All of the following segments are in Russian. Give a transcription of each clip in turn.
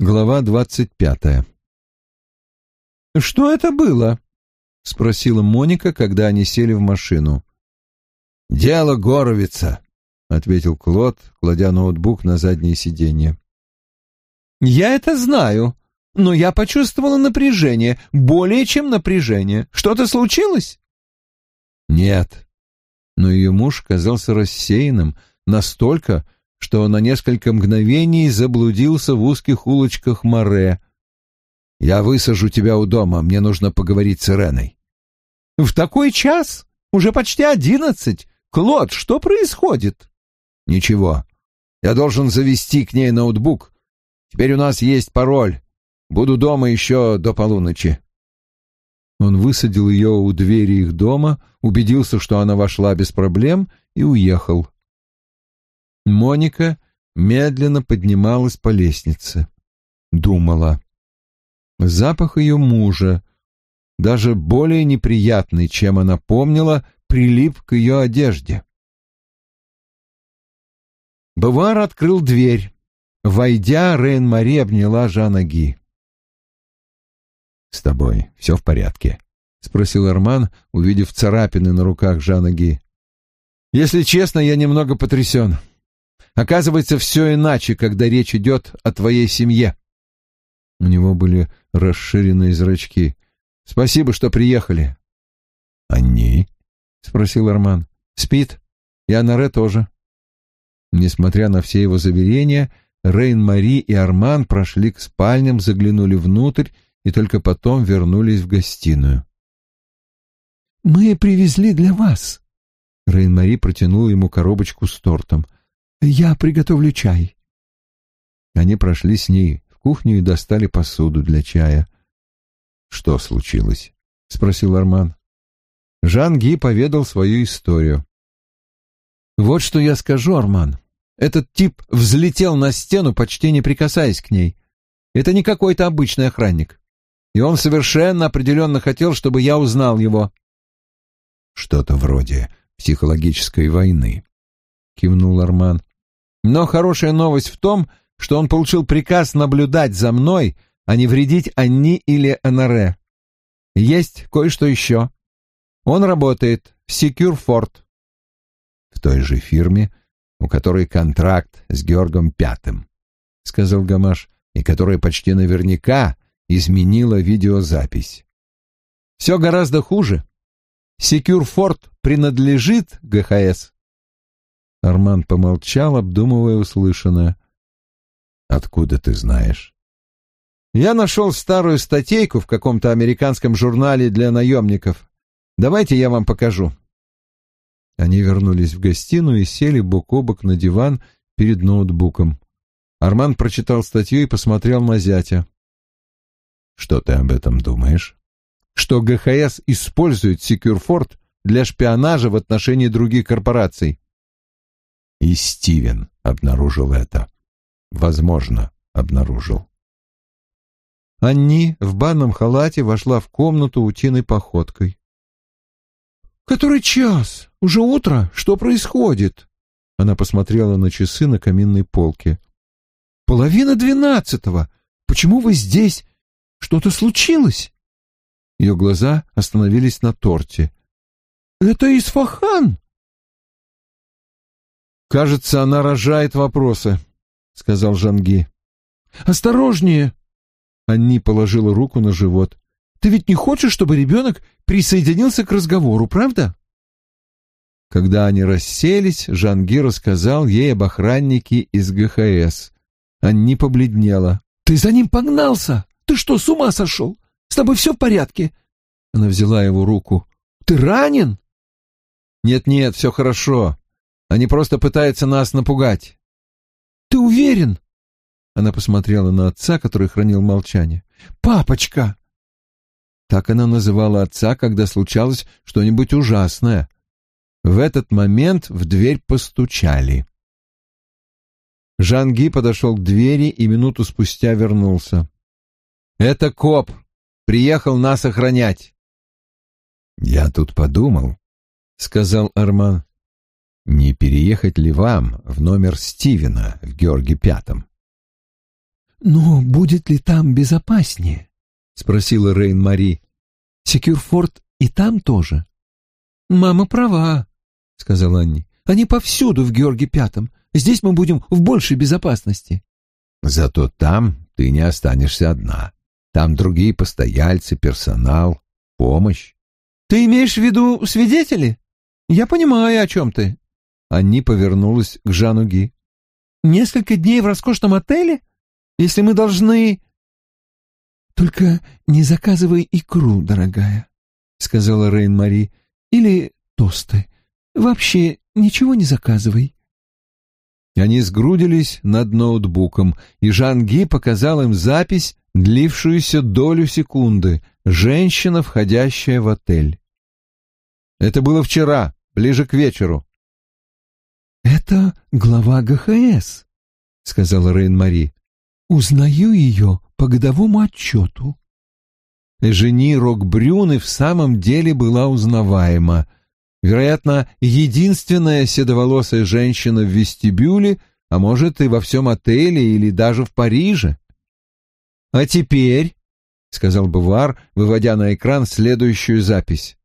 Глава двадцать пятая. «Что это было?» — спросила Моника, когда они сели в машину. «Дело Горовица», — ответил Клод, кладя ноутбук на заднее сиденье. «Я это знаю, но я почувствовала напряжение, более чем напряжение. Что-то случилось?» «Нет». Но ее муж казался рассеянным настолько, что на несколько мгновений заблудился в узких улочках Море. «Я высажу тебя у дома, мне нужно поговорить с Иреной». «В такой час? Уже почти одиннадцать. Клод, что происходит?» «Ничего. Я должен завести к ней ноутбук. Теперь у нас есть пароль. Буду дома еще до полуночи». Он высадил ее у двери их дома, убедился, что она вошла без проблем, и уехал. Моника медленно поднималась по лестнице. Думала. Запах ее мужа, даже более неприятный, чем она помнила, прилип к ее одежде. Бавар открыл дверь. Войдя, Рейн-Мари обняла Жана Ги. «С тобой все в порядке?» — спросил Арман, увидев царапины на руках Жана Ги. «Если честно, я немного потрясен. Оказывается, все иначе, когда речь идет о твоей семье. У него были расширенные зрачки. Спасибо, что приехали. Они? спросил Арман. Спит. И Анаре тоже. Несмотря на все его заверения, Рейн-Мари и Арман прошли к спальням, заглянули внутрь и только потом вернулись в гостиную. «Мы привезли для вас». Рейн-Мари протянул ему коробочку с тортом — я приготовлю чай. Они прошли с ней в кухню и достали посуду для чая. Что случилось? спросил Арман. Жан Ги поведал свою историю. Вот что я скажу, Арман. Этот тип взлетел на стену, почти не прикасаясь к ней. Это не какой-то обычный охранник. И он совершенно определенно хотел, чтобы я узнал его. Что-то вроде психологической войны, кивнул Арман. Но хорошая новость в том, что он получил приказ наблюдать за мной, а не вредить Анни или Анаре. Есть кое-что еще. Он работает в Fort. В той же фирме, у которой контракт с Георгом Пятым, сказал Гамаш, и которая почти наверняка изменила видеозапись. Все гораздо хуже. Fort принадлежит ГХС. Арман помолчал, обдумывая услышанное. «Откуда ты знаешь?» «Я нашел старую статейку в каком-то американском журнале для наемников. Давайте я вам покажу». Они вернулись в гостиную и сели бок о бок на диван перед ноутбуком. Арман прочитал статью и посмотрел на зятя. «Что ты об этом думаешь?» «Что ГХС использует Секюрфорд для шпионажа в отношении других корпораций». И Стивен обнаружил это. Возможно, обнаружил. Анни в банном халате вошла в комнату утиной походкой. «Который час? Уже утро? Что происходит?» Она посмотрела на часы на каминной полке. «Половина двенадцатого. Почему вы здесь? Что-то случилось?» Ее глаза остановились на торте. «Это Исфахан!» «Кажется, она рожает вопросы», — сказал Жанги. «Осторожнее!» Анни положила руку на живот. «Ты ведь не хочешь, чтобы ребенок присоединился к разговору, правда?» Когда они расселись, Жанги рассказал ей об охраннике из ГХС. Анни побледнела. «Ты за ним погнался? Ты что, с ума сошел? С тобой все в порядке?» Она взяла его руку. «Ты ранен?» «Нет-нет, все хорошо. Они просто пытаются нас напугать. Ты уверен? Она посмотрела на отца, который хранил молчание. Папочка! Так она называла отца, когда случалось что-нибудь ужасное. В этот момент в дверь постучали. Жанги подошел к двери и минуту спустя вернулся. «Это коп. Приехал нас охранять». «Я тут подумал», — сказал Арман не переехать ли вам в номер Стивена в Георге Пятом? Но будет ли там безопаснее? спросила Рейн-Мари. Секюрфорд и там тоже. Мама права, сказала Анни. Они повсюду в Георге Пятом. Здесь мы будем в большей безопасности. Зато там ты не останешься одна. Там другие постояльцы, персонал, помощь. Ты имеешь в виду свидетели? Я понимаю, о чем ты. Анни повернулась к Жану Ги. Несколько дней в роскошном отеле? Если мы должны... Только не заказывай икру, дорогая, сказала Рейн-Мари. Или тосты. Вообще ничего не заказывай. Они сгрудились над ноутбуком, и Жан Ги показал им запись, длившуюся долю секунды, женщина, входящая в отель. Это было вчера, ближе к вечеру. «Это глава ГХС», — сказала Рейн-Мари. «Узнаю ее по годовому отчету». Жени Рокбрюн и в самом деле была узнаваема. Вероятно, единственная седоволосая женщина в вестибюле, а может и во всем отеле или даже в Париже. «А теперь», — сказал Бувар, выводя на экран следующую запись,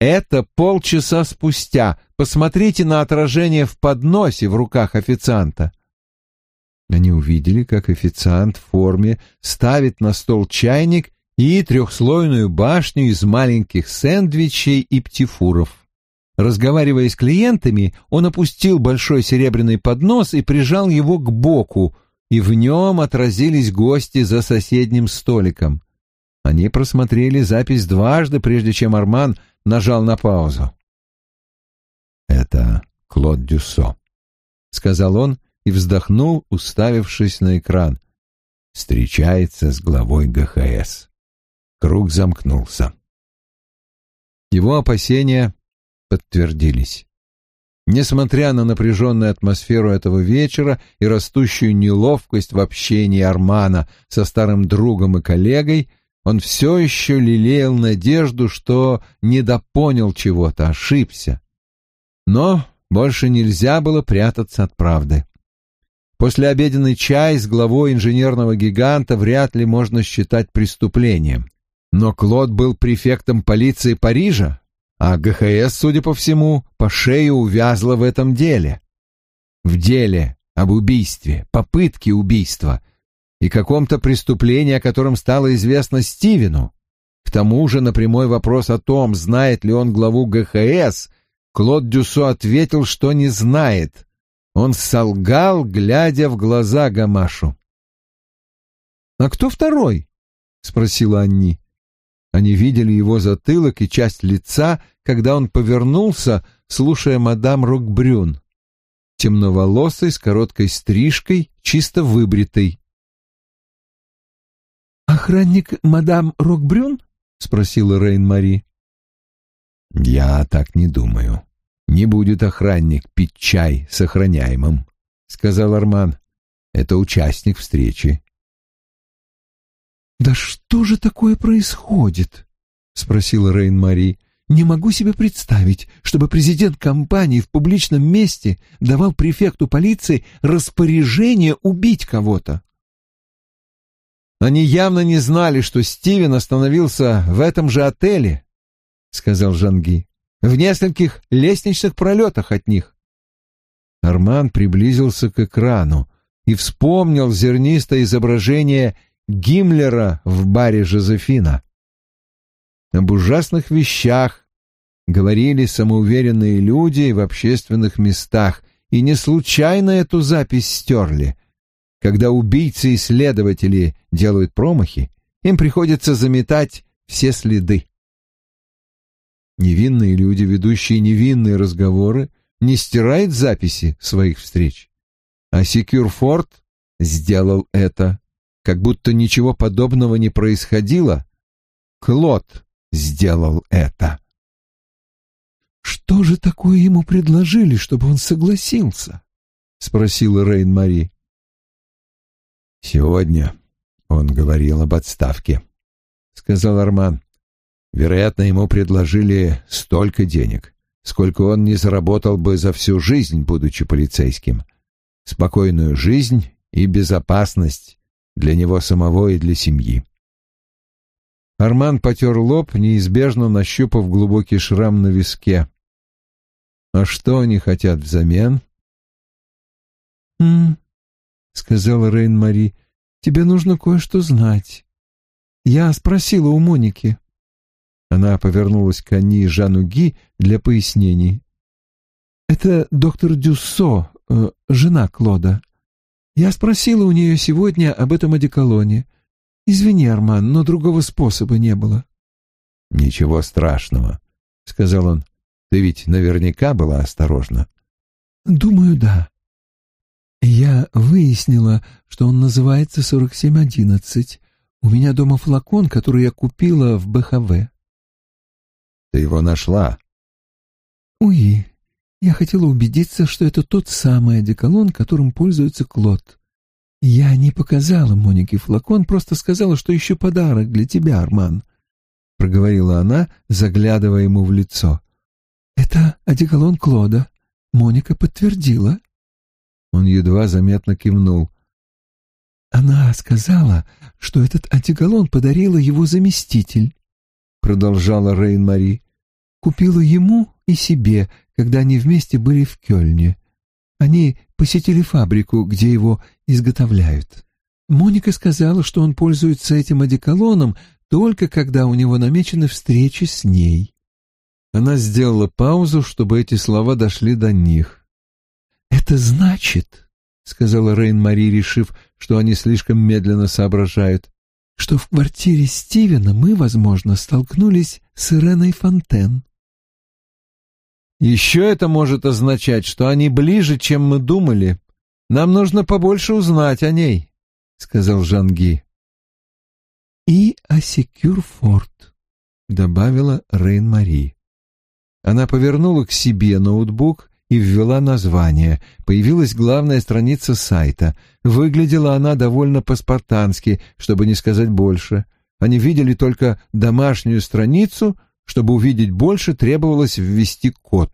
«это полчаса спустя. Посмотрите на отражение в подносе в руках официанта». Они увидели, как официант в форме ставит на стол чайник и трехслойную башню из маленьких сэндвичей и птифуров. Разговаривая с клиентами, он опустил большой серебряный поднос и прижал его к боку, и в нем отразились гости за соседним столиком. Они просмотрели запись дважды, прежде чем Арман нажал на паузу. «Это Клод Дюссо», — сказал он и вздохнул, уставившись на экран. «Встречается с главой ГХС». Круг замкнулся. Его опасения подтвердились. Несмотря на напряженную атмосферу этого вечера и растущую неловкость в общении Армана со старым другом и коллегой, он все еще лелеял надежду, что недопонял чего-то, ошибся. Но больше нельзя было прятаться от правды. После обеденный чай с главой инженерного гиганта вряд ли можно считать преступлением. Но Клод был префектом полиции Парижа, а ГХС, судя по всему, по шее увязла в этом деле. В деле об убийстве, попытке убийства и каком-то преступлении, о котором стало известно Стивену. К тому же на прямой вопрос о том, знает ли он главу ГХС, Клод Дюсо ответил, что не знает. Он солгал, глядя в глаза Гамашу. «А кто второй?» — спросила Анни. Они видели его затылок и часть лица, когда он повернулся, слушая мадам Рокбрюн. Темноволосый, с короткой стрижкой, чисто выбритой. «Охранник мадам Рокбрюн?» — спросила Рейн-Мари. «Я так не думаю. Не будет охранник пить чай с охраняемым», — сказал Арман. «Это участник встречи. «Да что же такое происходит?» — спросила Рейн-Мари. «Не могу себе представить, чтобы президент компании в публичном месте давал префекту полиции распоряжение убить кого-то». «Они явно не знали, что Стивен остановился в этом же отеле», — сказал Жанги, — «в нескольких лестничных пролетах от них». Арман приблизился к экрану и вспомнил зернистое изображение Гиммлера в баре Жозефина. Об ужасных вещах говорили самоуверенные люди в общественных местах, и не случайно эту запись стерли. Когда убийцы и следователи делают промахи, им приходится заметать все следы. Невинные люди, ведущие невинные разговоры, не стирают записи своих встреч. А Секюрфорд сделал это как будто ничего подобного не происходило, Клод сделал это. «Что же такое ему предложили, чтобы он согласился?» — спросила Рейн-Мари. «Сегодня он говорил об отставке», — сказал Арман. «Вероятно, ему предложили столько денег, сколько он не заработал бы за всю жизнь, будучи полицейским. Спокойную жизнь и безопасность для него самого и для семьи. Арман потер лоб, неизбежно нащупав глубокий шрам на виске. А что они хотят взамен? «М-м», сказала Рейн-Мари, — «тебе нужно кое-что знать. Я спросила у Моники». Она повернулась к Анни и Жану Ги для пояснений. «Это доктор Дюссо, э, жена Клода. Я спросила у нее сегодня об этом одеколоне. Извини, Арман, но другого способа не было». «Ничего страшного», — сказал он. «Ты ведь наверняка была осторожна». «Думаю, да. Я выяснила, что он называется 4711. У меня дома флакон, который я купила в БХВ. Ты его нашла? Уи, я хотела убедиться, что это тот самый одеколон, которым пользуется Клод. Я не показала Монике флакон, просто сказала, что ищу подарок для тебя, Арман, — проговорила она, заглядывая ему в лицо. Это одеколон Клода. Моника подтвердила. Он едва заметно кивнул. Она сказала, что этот одеколон подарила его заместитель. — продолжала Рейн-Мари. «Купила ему и себе, когда они вместе были в Кёльне. Они посетили фабрику, где его изготовляют. Моника сказала, что он пользуется этим одеколоном только когда у него намечены встречи с ней». Она сделала паузу, чтобы эти слова дошли до них. «Это значит», — сказала Рейн-Мари, решив, что они слишком медленно соображают, что в квартире Стивена мы, возможно, столкнулись с Иреной Фонтен. Еще это может означать, что они ближе, чем мы думали. Нам нужно побольше узнать о ней, — сказал Жанги. И о Секюрфорд, — добавила Рейн-Мари. Она повернула к себе ноутбук и ввела название. Появилась главная страница сайта. Выглядела она довольно по-спартански, чтобы не сказать больше. Они видели только домашнюю страницу, чтобы увидеть больше, требовалось ввести код.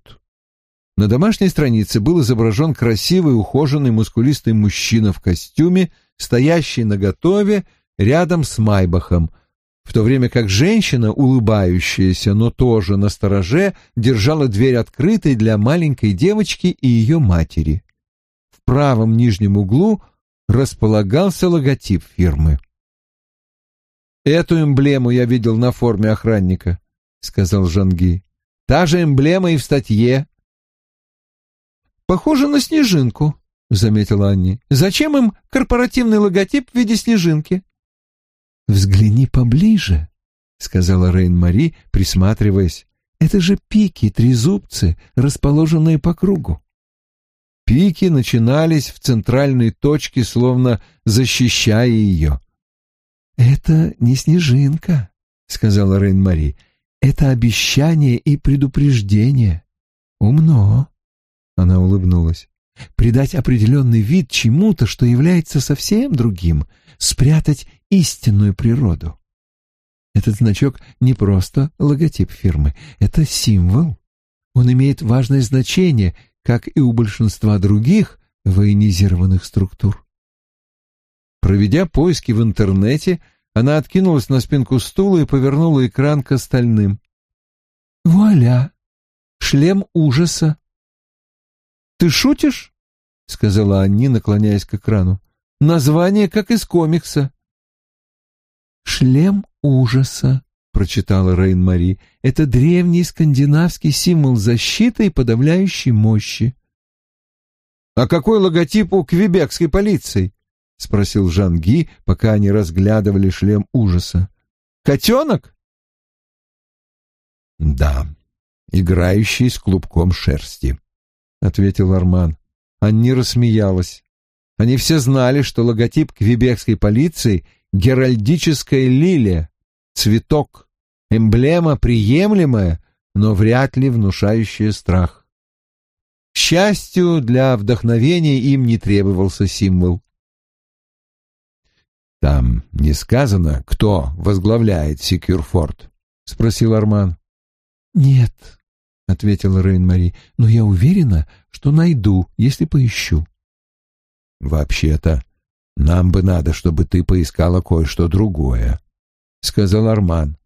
На домашней странице был изображен красивый, ухоженный, мускулистый мужчина в костюме, стоящий наготове рядом с Майбахом — в то время как женщина, улыбающаяся, но тоже на стороже, держала дверь открытой для маленькой девочки и ее матери. В правом нижнем углу располагался логотип фирмы. «Эту эмблему я видел на форме охранника», — сказал Жанги. «Та же эмблема и в статье». «Похоже на снежинку», — заметила Анни. «Зачем им корпоративный логотип в виде снежинки?» «Взгляни поближе», — сказала Рейн-Мари, присматриваясь. «Это же пики, трезубцы, расположенные по кругу». Пики начинались в центральной точке, словно защищая ее. «Это не снежинка», — сказала Рейн-Мари. «Это обещание и предупреждение. Умно». Она улыбнулась. «Придать определенный вид чему-то, что является совсем другим, спрятать истинную природу. Этот значок не просто логотип фирмы, это символ. Он имеет важное значение, как и у большинства других военизированных структур. Проведя поиски в интернете, она откинулась на спинку стула и повернула экран к остальным. «Вуаля! Шлем ужаса!» «Ты шутишь?» — сказала Анни, наклоняясь к экрану. «Название, как из комикса». «Шлем ужаса», — прочитала Рейн-Мари. «Это древний скандинавский символ защиты и подавляющей мощи». «А какой логотип у квебекской полиции?» — спросил Жанги, пока они разглядывали шлем ужаса. «Котенок?» «Да, играющий с клубком шерсти», — ответил Арман. Анни рассмеялась. Они все знали, что логотип квебекской полиции геральдическая лилия, цветок, эмблема приемлемая, но вряд ли внушающая страх. К счастью, для вдохновения им не требовался символ. «Там не сказано, кто возглавляет Секюрфорд?» — спросил Арман. «Нет», — ответила Рейн-Мари, — «но я уверена, что найду, если поищу». «Вообще-то Нам бы надо, чтобы ты поискала кое-что другое, сказал Арман.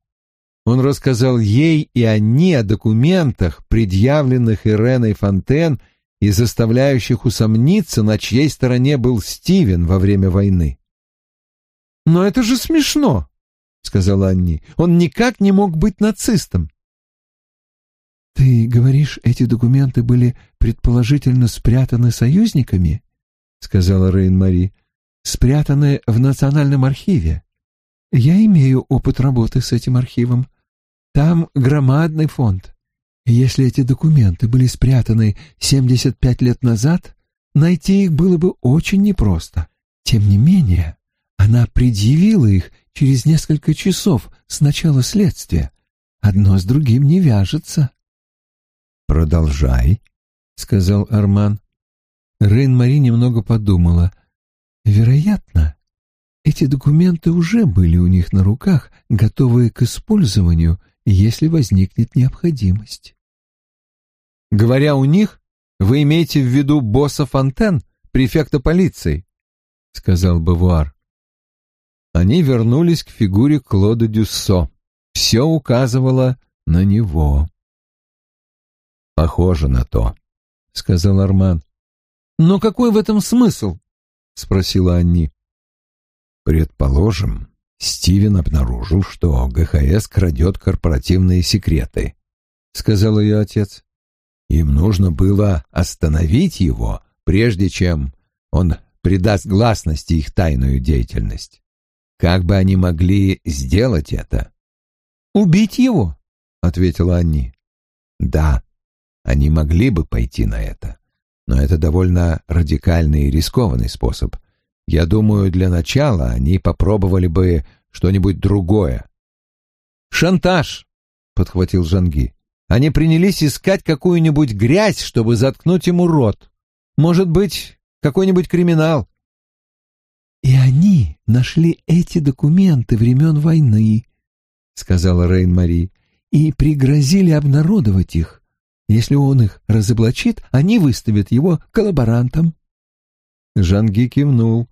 Он рассказал ей и они о документах, предъявленных Иреной Фонтен и заставляющих усомниться, на чьей стороне был Стивен во время войны. «Но это же смешно», — сказала Анни. «Он никак не мог быть нацистом». «Ты говоришь, эти документы были предположительно спрятаны союзниками?» — сказала Рейн-Мари. «Спрятаны в Национальном архиве. Я имею опыт работы с этим архивом. Там громадный фонд. Если эти документы были спрятаны 75 лет назад, найти их было бы очень непросто. Тем не менее, она предъявила их через несколько часов с начала следствия. Одно с другим не вяжется. «Продолжай», — сказал Арман. Рейн-Мари немного подумала. «Вероятно, эти документы уже были у них на руках, готовые к использованию, если возникнет необходимость». «Говоря у них, вы имеете в виду босса Фонтен, префекта полиции?» — сказал Бавуар. Они вернулись к фигуре Клода Дюссо. Все указывало на него. «Похоже на то», — сказал Арман. «Но какой в этом смысл?» — спросила Анни. «Предположим, Стивен обнаружил, что ГХС крадет корпоративные секреты», — сказал ее отец. «Им нужно было остановить его, прежде чем он придаст гласности их тайную деятельность. Как бы они могли сделать это?» «Убить его», — ответила Анни. «Да, они могли бы пойти на это но это довольно радикальный и рискованный способ. Я думаю, для начала они попробовали бы что-нибудь другое. «Шантаж!» — подхватил Жанги. «Они принялись искать какую-нибудь грязь, чтобы заткнуть ему рот. Может быть, какой-нибудь криминал». «И они нашли эти документы времен войны», — сказала Рейн-Мари, — «и пригрозили обнародовать их. Если он их разоблачит, они выставят его коллаборантом. Жанги кивнул.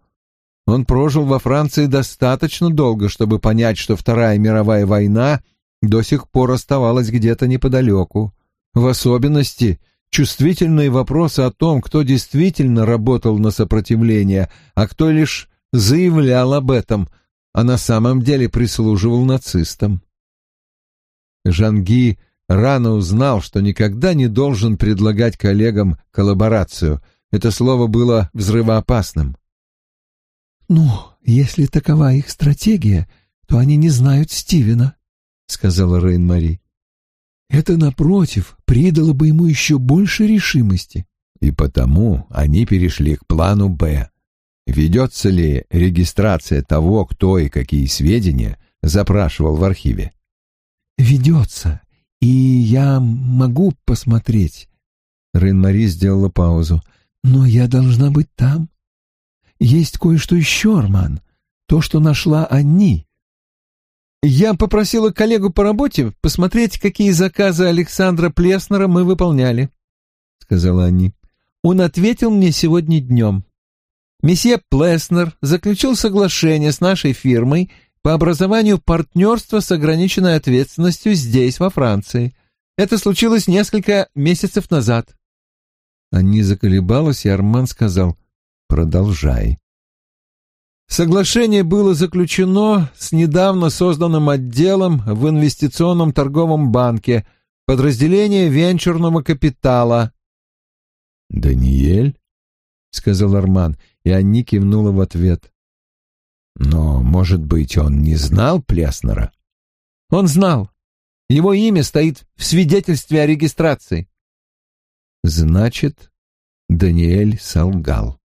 Он прожил во Франции достаточно долго, чтобы понять, что Вторая мировая война до сих пор оставалась где-то неподалеку. В особенности чувствительные вопросы о том, кто действительно работал на сопротивление, а кто лишь заявлял об этом, а на самом деле прислуживал нацистам. Жанги рано узнал, что никогда не должен предлагать коллегам коллаборацию. Это слово было взрывоопасным. «Ну, если такова их стратегия, то они не знают Стивена», — сказала Рейн-Мари. «Это, напротив, придало бы ему еще больше решимости». И потому они перешли к плану «Б». Ведется ли регистрация того, кто и какие сведения запрашивал в архиве? «Ведется, и я могу посмотреть. Рен-Мари сделала паузу. Но я должна быть там. Есть кое-что еще, Арман. То, что нашла они. Я попросила коллегу по работе посмотреть, какие заказы Александра Плеснера мы выполняли, — сказала Анни. Он ответил мне сегодня днем. Месье Плеснер заключил соглашение с нашей фирмой по образованию партнерства с ограниченной ответственностью здесь, во Франции. Это случилось несколько месяцев назад. Они заколебалась, и Арман сказал «Продолжай». Соглашение было заключено с недавно созданным отделом в инвестиционном торговом банке, подразделение венчурного капитала. «Даниэль?» — сказал Арман, и Анни кивнула в ответ. Но, может быть, он не знал Плеснера? Он знал. Его имя стоит в свидетельстве о регистрации. Значит, Даниэль солгал.